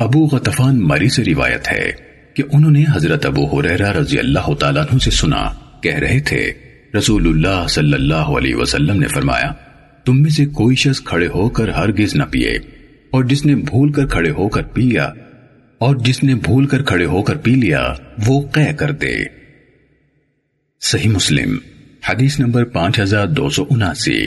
ابو غطفان مری سے روایت ہے کہ انہوں نے حضرت ابو حریرہ رضی اللہ تعالیٰ عنہ سے سنا، کہہ رہے تھے، رسول اللہ صلی اللہ علیہ وسلم نے فرمایا، تم میں سے کوئی شخص کھڑے ہو کر ہرگز نہ پیئے اور جس نے بھول کر کھڑے ہو کر پی لیا، اور جس نے بھول کر کھڑے ہو کر پی لیا، وہ قے کر دے۔ صحیح مسلم، حدیث نمبر پانچ ہزار دو سو اناسی۔